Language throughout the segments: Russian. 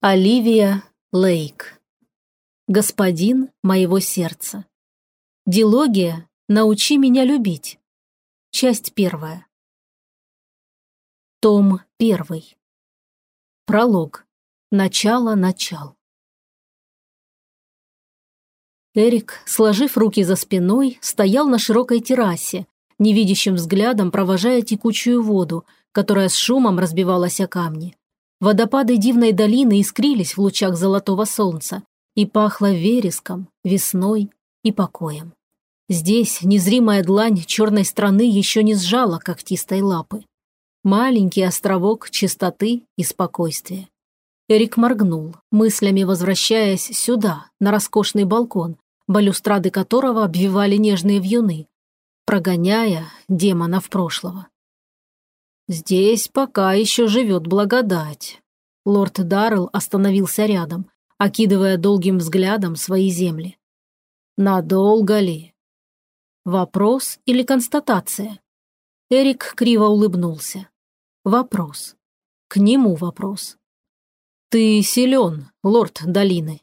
Оливия Лейк. Господин моего сердца. Дилогия «Научи меня любить». Часть первая. Том первый. Пролог. Начало-начал. Эрик, сложив руки за спиной, стоял на широкой террасе, невидящим взглядом провожая текучую воду, которая с шумом разбивалась о камни. Водопады дивной долины искрились в лучах золотого солнца и пахло вереском, весной и покоем. Здесь незримая длань черной страны еще не сжала когтистой лапы. Маленький островок чистоты и спокойствия. Эрик моргнул, мыслями возвращаясь сюда, на роскошный балкон, балюстрады которого обвивали нежные вьюны, прогоняя демонов прошлого. «Здесь пока еще живет благодать». Лорд Даррелл остановился рядом, окидывая долгим взглядом свои земли. «Надолго ли?» Вопрос или констатация? Эрик криво улыбнулся. Вопрос. К нему вопрос. «Ты силен, лорд долины».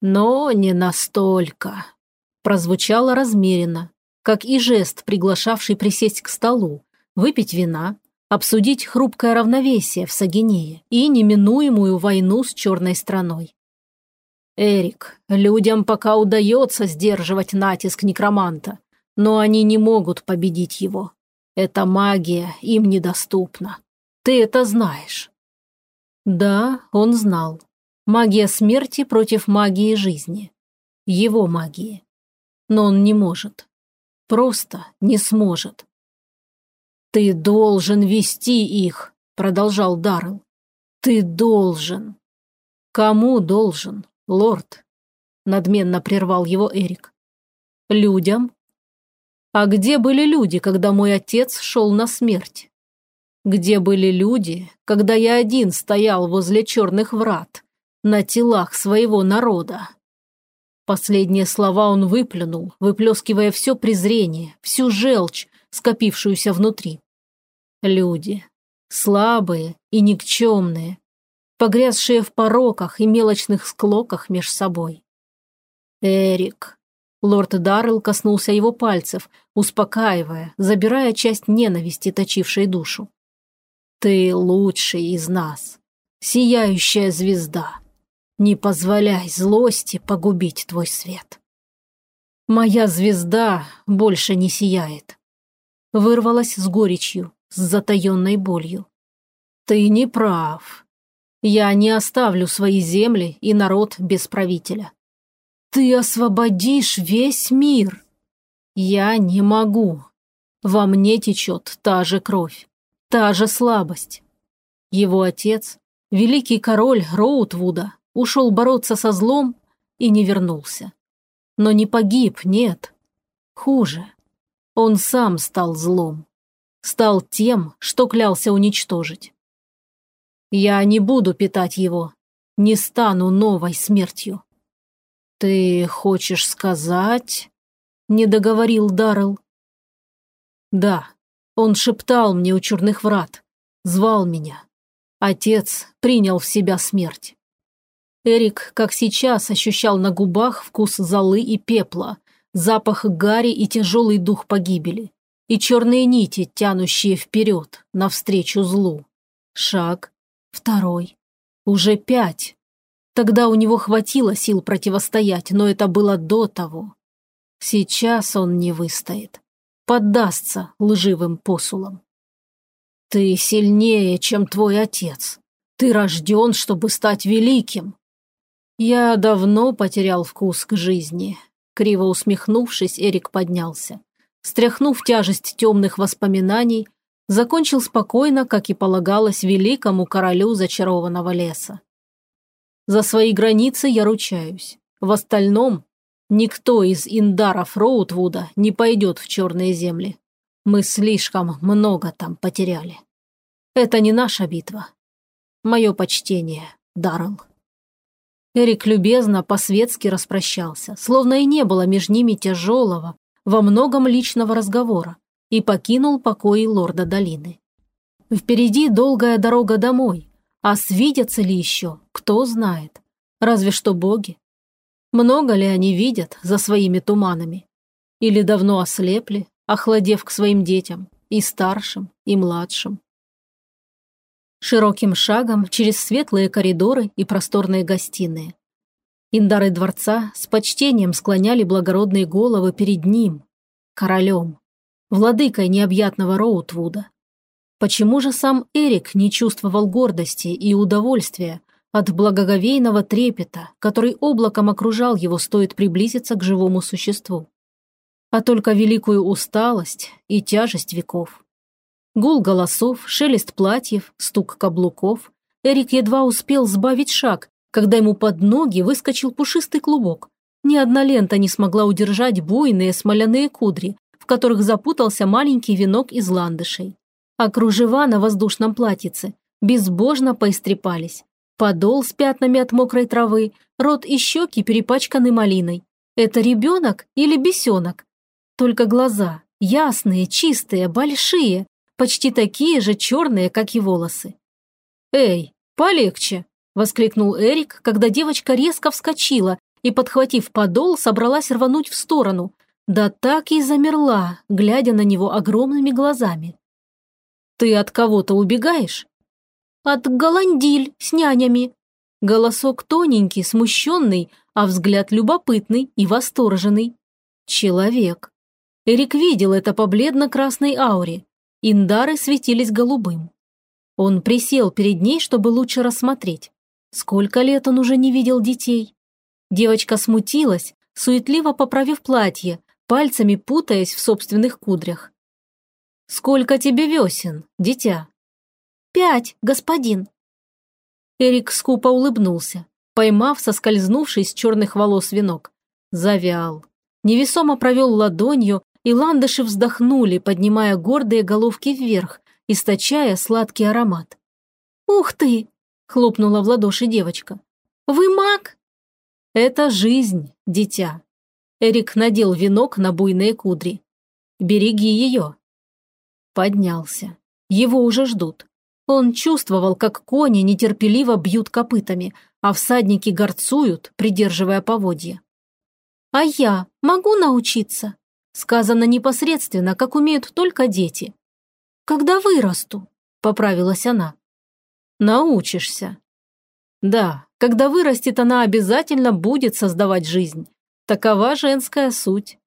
«Но не настолько», – прозвучало размеренно, как и жест, приглашавший присесть к столу, выпить вина, обсудить хрупкое равновесие в Сагинее и неминуемую войну с черной страной. Эрик, людям пока удается сдерживать натиск некроманта, но они не могут победить его. Эта магия им недоступна. Ты это знаешь. Да, он знал. Магия смерти против магии жизни. Его магии. Но он не может. Просто не сможет. «Ты должен вести их», — продолжал Даррелл. «Ты должен». «Кому должен, лорд?» — надменно прервал его Эрик. «Людям?» «А где были люди, когда мой отец шел на смерть? Где были люди, когда я один стоял возле черных врат, на телах своего народа?» Последние слова он выплюнул, выплескивая все презрение, всю желчь, скопившуюся внутри. Люди. Слабые и никчемные, погрязшие в пороках и мелочных склоках меж собой. Эрик. Лорд Даррелл коснулся его пальцев, успокаивая, забирая часть ненависти, точившей душу. «Ты лучший из нас, сияющая звезда. Не позволяй злости погубить твой свет». «Моя звезда больше не сияет», вырвалась с горечью, с затаенной болью. «Ты не прав. Я не оставлю свои земли и народ без правителя. Ты освободишь весь мир. Я не могу. Во мне течет та же кровь, та же слабость. Его отец, великий король Роутвуда, ушел бороться со злом и не вернулся. Но не погиб, нет. Хуже. Он сам стал злом. Стал тем, что клялся уничтожить. Я не буду питать его. Не стану новой смертью. Ты хочешь сказать... Не договорил Даррелл. Да, он шептал мне у черных врат, звал меня. Отец принял в себя смерть. Эрик, как сейчас, ощущал на губах вкус золы и пепла, запах гари и тяжелый дух погибели, и черные нити, тянущие вперед, навстречу злу. Шаг, второй, уже пять. Тогда у него хватило сил противостоять, но это было до того. Сейчас он не выстоит, поддастся лживым посулам. Ты сильнее, чем твой отец. Ты рожден, чтобы стать великим. Я давно потерял вкус к жизни, Криво усмехнувшись, Эрик поднялся. Стряхнув тяжесть темных воспоминаний, закончил спокойно, как и полагалось великому королю зачарованного леса. За свои границы я ручаюсь. В остальном никто из индаров Роутвуда не пойдет в черные земли. Мы слишком много там потеряли. Это не наша битва. Мое почтение, Даррелл. Эрик любезно по-светски распрощался, словно и не было между ними тяжелого, во многом личного разговора, и покинул покои лорда долины. Впереди долгая дорога домой, А свидятся ли еще, кто знает. Разве что боги. Много ли они видят за своими туманами? Или давно ослепли, охладев к своим детям, и старшим, и младшим? Широким шагом через светлые коридоры и просторные гостиные. Индары дворца с почтением склоняли благородные головы перед ним, королем, владыкой необъятного Роутвуда. Почему же сам Эрик не чувствовал гордости и удовольствия от благоговейного трепета, который облаком окружал его, стоит приблизиться к живому существу? А только великую усталость и тяжесть веков. Гул голосов, шелест платьев, стук каблуков. Эрик едва успел сбавить шаг, когда ему под ноги выскочил пушистый клубок. Ни одна лента не смогла удержать буйные смоляные кудри, в которых запутался маленький венок из ландышей а кружева на воздушном платьице безбожно поистрепались. Подол с пятнами от мокрой травы, рот и щеки перепачканы малиной. Это ребенок или бесенок? Только глаза, ясные, чистые, большие, почти такие же черные, как и волосы. «Эй, полегче!» – воскликнул Эрик, когда девочка резко вскочила и, подхватив подол, собралась рвануть в сторону. Да так и замерла, глядя на него огромными глазами. «Ты от кого-то убегаешь?» «От Голандиль с нянями». Голосок тоненький, смущенный, а взгляд любопытный и восторженный. Человек. Эрик видел это по бледно-красной ауре. Индары светились голубым. Он присел перед ней, чтобы лучше рассмотреть. Сколько лет он уже не видел детей? Девочка смутилась, суетливо поправив платье, пальцами путаясь в собственных кудрях. «Сколько тебе весен, дитя?» «Пять, господин». Эрик скупо улыбнулся, поймав соскользнувший с черных волос венок. Завял. Невесомо провел ладонью, и ландыши вздохнули, поднимая гордые головки вверх, источая сладкий аромат. «Ух ты!» – хлопнула в ладоши девочка. «Вы маг?» «Это жизнь, дитя». Эрик надел венок на буйные кудри. «Береги ее, Поднялся. Его уже ждут. Он чувствовал, как кони нетерпеливо бьют копытами, а всадники горцуют, придерживая поводья. «А я могу научиться?» Сказано непосредственно, как умеют только дети. «Когда вырасту», — поправилась она. «Научишься». «Да, когда вырастет, она обязательно будет создавать жизнь. Такова женская суть».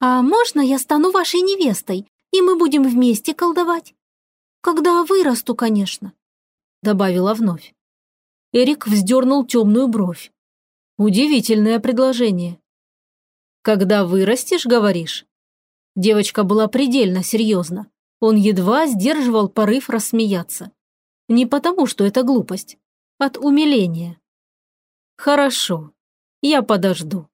«А можно я стану вашей невестой? и мы будем вместе колдовать. Когда вырасту, конечно», — добавила вновь. Эрик вздернул темную бровь. Удивительное предложение. «Когда вырастешь, говоришь?» Девочка была предельно серьезна. Он едва сдерживал порыв рассмеяться. Не потому, что это глупость. От умиления. «Хорошо. Я подожду».